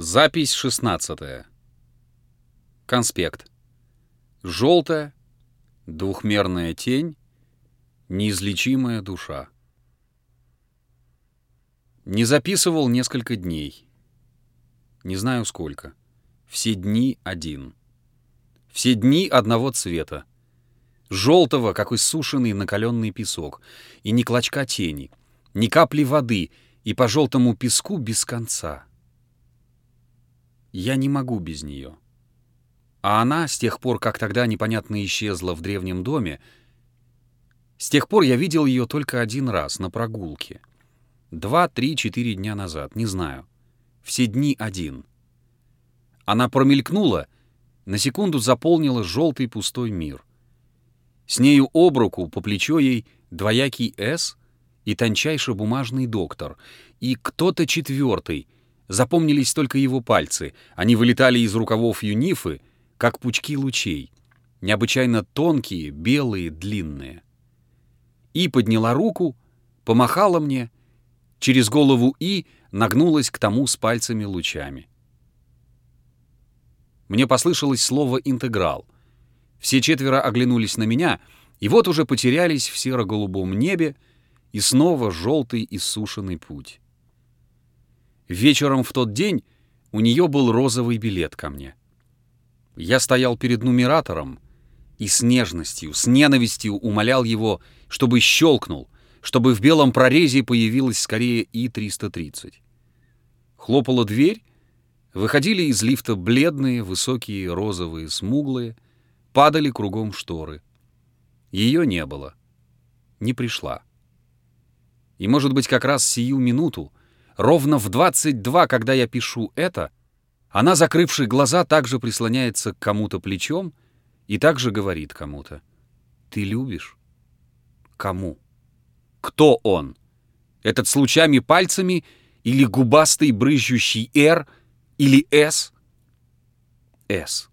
Запись 16. Конспект. Желтая, двухмерная тень, неизлечимая душа. Не записывал несколько дней. Не знаю сколько. Все дни один. Все дни одного цвета. Желтого, как иссушенный накаленный песок. И ни клочка тени, ни капли воды, и по желтому песку без конца. Я не могу без нее. А она, с тех пор, как тогда непонятно исчезла в древнем доме, с тех пор я видел ее только один раз, на прогулке. Два, три, четыре дня назад, не знаю. Все дни один. Она промелькнула, на секунду заполнила желтый пустой мир. С нею об руку, по плечо ей двоякий «С» и тончайший бумажный доктор, и кто-то четвертый — Запомнились только его пальцы. Они вылетали из рукавов юнифы, как пучки лучей. Необычайно тонкие, белые, длинные. И подняла руку, помахала мне, через голову И нагнулась к тому с пальцами лучами. Мне послышалось слово «интеграл». Все четверо оглянулись на меня, и вот уже потерялись в серо-голубом небе, и снова желтый иссушенный путь. Вечером в тот день у нее был розовый билет ко мне. Я стоял перед нумератором и с нежностью, с ненавистью умолял его, чтобы щелкнул, чтобы в белом прорезе появилась скорее И-330. Хлопала дверь, выходили из лифта бледные, высокие, розовые, смуглые, падали кругом шторы. Ее не было, не пришла. И, может быть, как раз сию минуту Ровно в 22, когда я пишу это, она, закрывши глаза, также прислоняется к кому-то плечом и также говорит кому-то. «Ты любишь?» «Кому?» «Кто он?» «Этот с лучами пальцами или губастый брызжущий «Р» или «С»?» «С».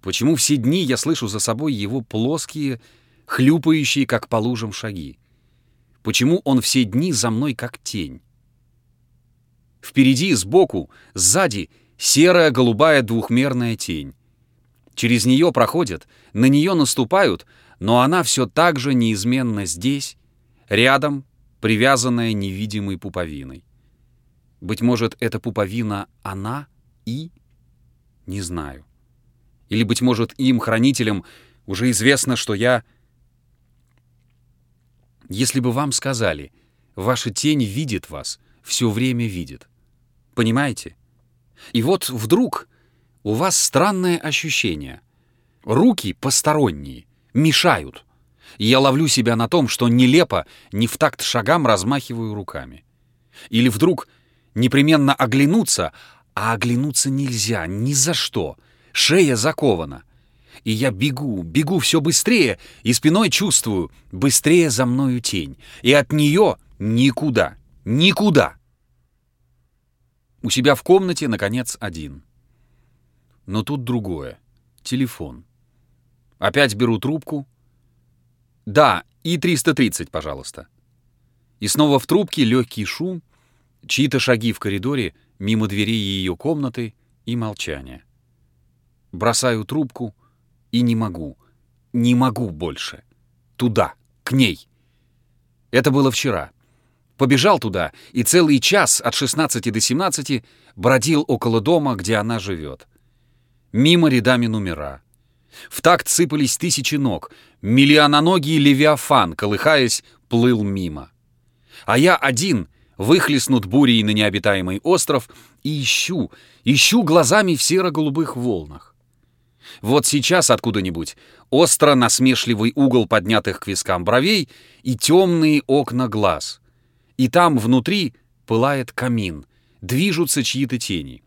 Почему все дни я слышу за собой его плоские, хлюпающие, как по лужам, шаги? Почему он все дни за мной, как тень? Впереди, сбоку, сзади серая голубая двухмерная тень. Через нее проходят, на нее наступают, но она все так же неизменно здесь, рядом, привязанная невидимой пуповиной. Быть может, эта пуповина она и? Не знаю. Или, быть может, им, хранителям, уже известно, что я... Если бы вам сказали, ваша тень видит вас — все время видит. Понимаете? И вот вдруг у вас странное ощущение. Руки посторонние, мешают. И я ловлю себя на том, что нелепо, не в такт шагам размахиваю руками. Или вдруг непременно оглянуться, а оглянуться нельзя, ни за что. Шея закована. И я бегу, бегу все быстрее, и спиной чувствую, быстрее за мною тень. И от нее никуда, никуда. У себя в комнате, наконец, один. Но тут другое. Телефон. Опять беру трубку. Да, и 330, пожалуйста. И снова в трубке легкий шум, чьи-то шаги в коридоре, мимо дверей ее комнаты и молчание. Бросаю трубку и не могу, не могу больше. Туда, к ней. Это было вчера. Побежал туда и целый час от 16 до 17 бродил около дома, где она живет. Мимо рядами номера. В такт сыпались тысячи ног. Миллиононогий левиафан, колыхаясь, плыл мимо. А я один, выхлестнут бурей на необитаемый остров, и ищу, ищу глазами в серо-голубых волнах. Вот сейчас откуда-нибудь остро насмешливый угол поднятых к вискам бровей и темные окна глаз — и там внутри пылает камин, движутся чьи-то тени.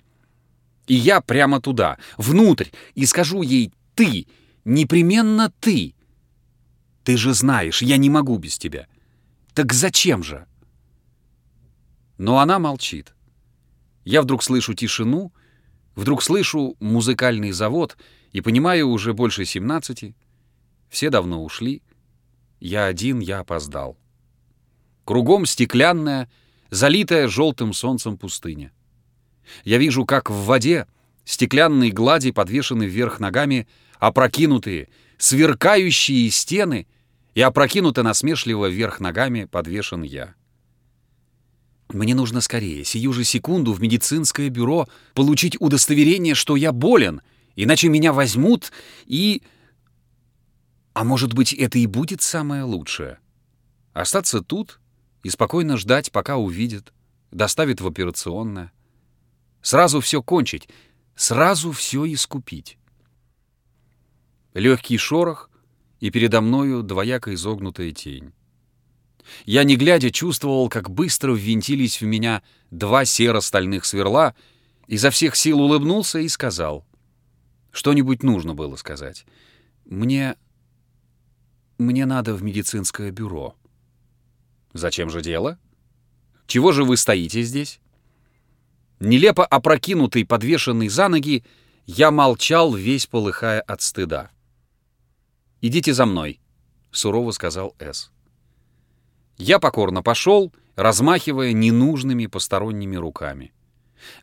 И я прямо туда, внутрь, и скажу ей «ты», непременно ты. Ты же знаешь, я не могу без тебя. Так зачем же? Но она молчит. Я вдруг слышу тишину, вдруг слышу музыкальный завод и понимаю уже больше семнадцати. Все давно ушли. Я один, я опоздал. Кругом стеклянная, залитая желтым солнцем пустыня. Я вижу, как в воде стеклянные глади подвешены вверх ногами, опрокинутые, сверкающие стены, и опрокинуто насмешливо вверх ногами подвешен я. Мне нужно скорее, сию же секунду, в медицинское бюро получить удостоверение, что я болен, иначе меня возьмут и... А может быть, это и будет самое лучшее? Остаться тут и спокойно ждать, пока увидят, доставят в операционное. Сразу все кончить, сразу все искупить. Легкий шорох, и передо мною двояко изогнутая тень. Я, не глядя, чувствовал, как быстро ввинтились в меня два серо-стальных сверла, изо всех сил улыбнулся и сказал. Что-нибудь нужно было сказать. Мне... мне надо в медицинское бюро. Зачем же дело? Чего же вы стоите здесь? Нелепо опрокинутый, подвешенный за ноги, я молчал, весь полыхая от стыда. «Идите за мной», — сурово сказал С. Я покорно пошел, размахивая ненужными посторонними руками.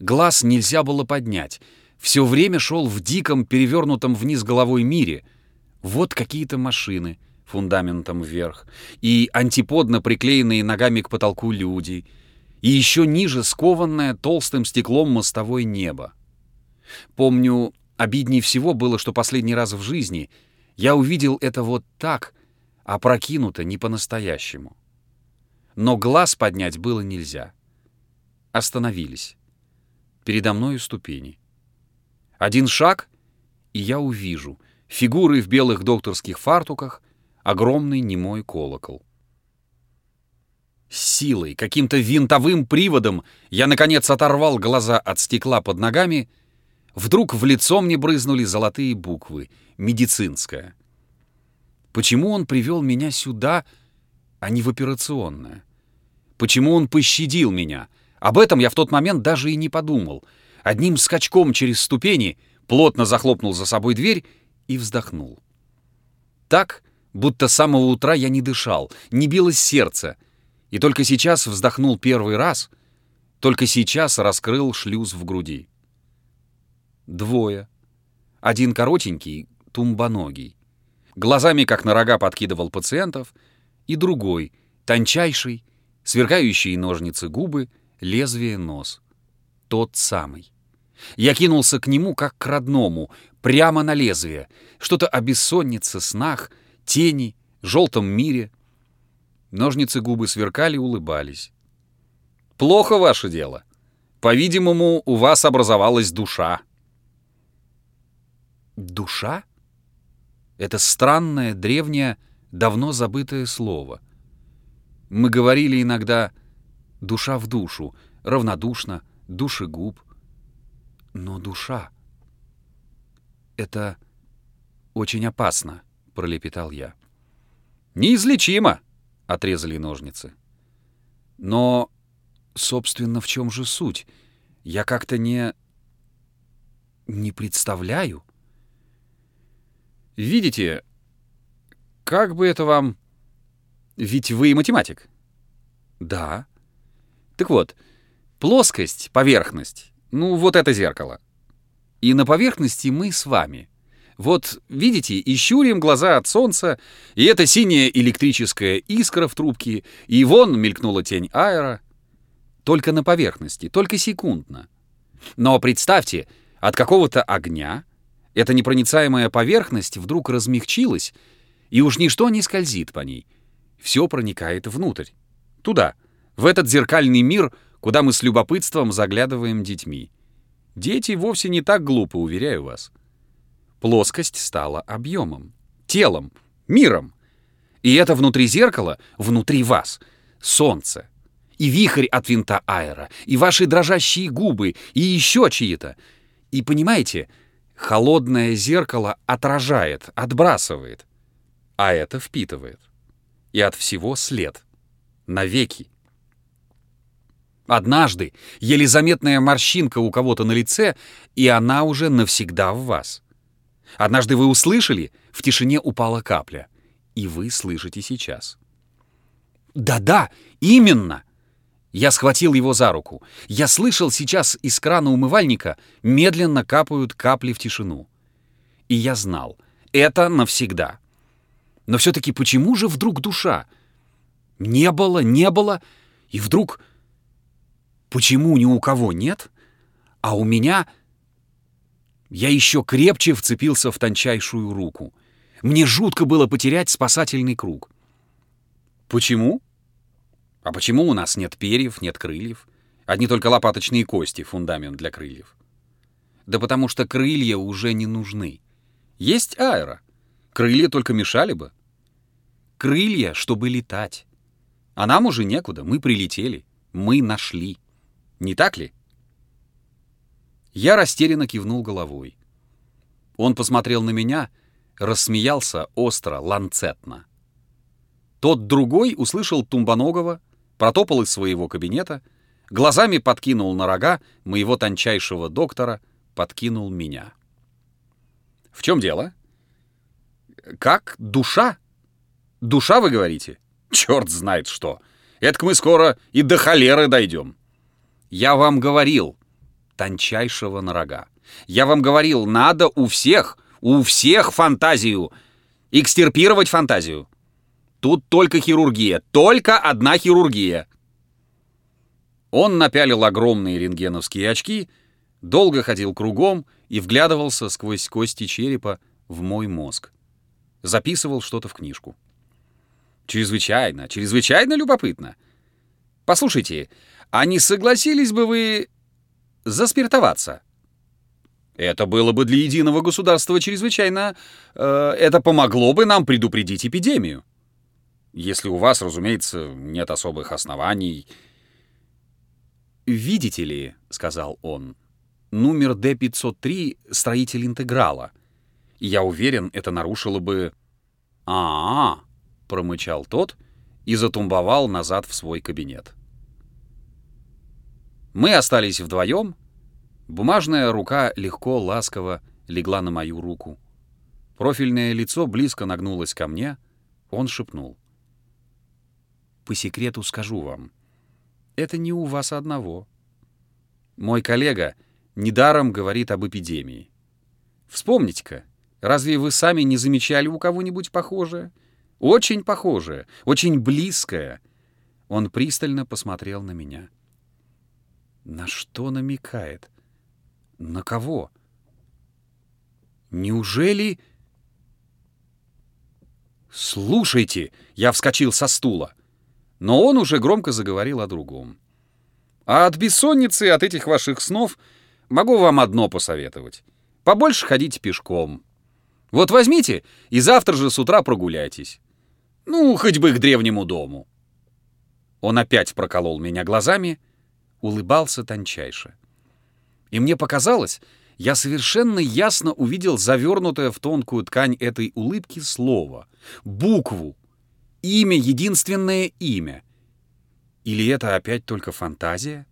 Глаз нельзя было поднять. Все время шел в диком, перевернутом вниз головой мире. Вот какие-то машины фундаментом вверх, и антиподно приклеенные ногами к потолку люди, и еще ниже скованное толстым стеклом мостовое небо. Помню, обидней всего было, что последний раз в жизни я увидел это вот так, опрокинуто не по-настоящему но глаз поднять было нельзя. Остановились. Передо мною ступени. Один шаг, и я увижу фигуры в белых докторских фартуках, огромный немой колокол. С силой, каким-то винтовым приводом я, наконец, оторвал глаза от стекла под ногами. Вдруг в лицо мне брызнули золотые буквы «Медицинская». Почему он привел меня сюда, а не в операционное? Почему он пощадил меня? Об этом я в тот момент даже и не подумал. Одним скачком через ступени плотно захлопнул за собой дверь и вздохнул. Так, будто с самого утра я не дышал, не билось сердце, и только сейчас вздохнул первый раз, только сейчас раскрыл шлюз в груди. Двое. Один коротенький, тумбоногий. Глазами, как на рога, подкидывал пациентов, и другой, тончайший, сверкающие ножницы губы, лезвие нос. Тот самый. Я кинулся к нему, как к родному, прямо на лезвие. Что-то о бессоннице, снах, тени, желтом мире. Ножницы губы сверкали, улыбались. «Плохо ваше дело. По-видимому, у вас образовалась душа». «Душа?» Это странное, древнее, давно забытое слово — мы говорили иногда «душа в душу», равнодушно, душегуб. Но душа — это очень опасно, — пролепетал я. «Неизлечимо!» — отрезали ножницы. Но, собственно, в чем же суть? Я как-то не... не представляю. Видите, как бы это вам ведь вы математик. Да. Так вот, плоскость, поверхность, ну вот это зеркало. И на поверхности мы с вами. Вот, видите, и щурим глаза от солнца, и эта синяя электрическая искра в трубке, и вон мелькнула тень аэра. Только на поверхности, только секундно. Но представьте, от какого-то огня эта непроницаемая поверхность вдруг размягчилась, и уж ничто не скользит по ней — все проникает внутрь. Туда, в этот зеркальный мир, куда мы с любопытством заглядываем детьми. Дети вовсе не так глупы, уверяю вас. Плоскость стала объемом, телом, миром. И это внутри зеркала, внутри вас, солнце. И вихрь от винта аэра, и ваши дрожащие губы, и еще чьи-то. И понимаете, холодное зеркало отражает, отбрасывает, а это впитывает и от всего след. Навеки. Однажды еле заметная морщинка у кого-то на лице, и она уже навсегда в вас. Однажды вы услышали, в тишине упала капля, и вы слышите сейчас. Да-да, именно! Я схватил его за руку. Я слышал сейчас из крана умывальника медленно капают капли в тишину. И я знал, это навсегда. Но все-таки почему же вдруг душа? Не было, не было, и вдруг... Почему ни у кого нет, а у меня... Я еще крепче вцепился в тончайшую руку. Мне жутко было потерять спасательный круг. Почему? А почему у нас нет перьев, нет крыльев? Одни только лопаточные кости, фундамент для крыльев. Да потому что крылья уже не нужны. Есть аэро. Крылья только мешали бы. Крылья, чтобы летать. А нам уже некуда, мы прилетели, мы нашли. Не так ли? Я растерянно кивнул головой. Он посмотрел на меня, рассмеялся остро, ланцетно. Тот другой услышал Тумбоногова, протопал из своего кабинета, глазами подкинул на рога моего тончайшего доктора, подкинул меня. «В чем дело?» «Как? Душа? Душа, вы говорите?» «Черт знает что! Это мы скоро и до холеры дойдем!» «Я вам говорил, тончайшего на рога. Я вам говорил, надо у всех, у всех фантазию, экстирпировать фантазию. Тут только хирургия, только одна хирургия. Он напялил огромные рентгеновские очки, долго ходил кругом и вглядывался сквозь кости черепа в мой мозг. Записывал что-то в книжку. Чрезвычайно, чрезвычайно любопытно. Послушайте, а не согласились бы вы заспиртоваться? Это было бы для единого государства чрезвычайно... Э, это помогло бы нам предупредить эпидемию. Если у вас, разумеется, нет особых оснований. «Видите ли», — сказал он, — «номер Д-503 — строитель интеграла. Я уверен, это нарушило бы...» «А-а-а», — промычал тот и затумбовал назад в свой кабинет. Мы остались вдвоем. Бумажная рука легко, ласково легла на мою руку. Профильное лицо близко нагнулось ко мне. Он шепнул — по секрету скажу вам. Это не у вас одного. Мой коллега недаром говорит об эпидемии. Вспомните-ка, разве вы сами не замечали у кого-нибудь похожее? Очень похожее, очень близкое. Он пристально посмотрел на меня. На что намекает? На кого? Неужели... «Слушайте!» — я вскочил со стула. Но он уже громко заговорил о другом. «А от бессонницы, от этих ваших снов могу вам одно посоветовать. Побольше ходите пешком. Вот возьмите и завтра же с утра прогуляйтесь. Ну, хоть бы к древнему дому». Он опять проколол меня глазами, улыбался тончайше. И мне показалось, я совершенно ясно увидел завернутое в тонкую ткань этой улыбки слово, букву, Имя — единственное имя. Или это опять только фантазия?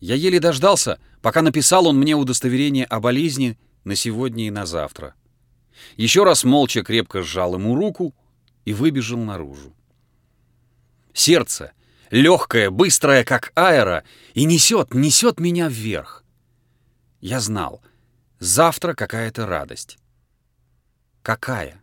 Я еле дождался, пока написал он мне удостоверение о болезни на сегодня и на завтра. Еще раз молча крепко сжал ему руку и выбежал наружу. Сердце, легкое, быстрое, как аэро, и несет, несет меня вверх. Я знал, завтра какая-то радость. Какая?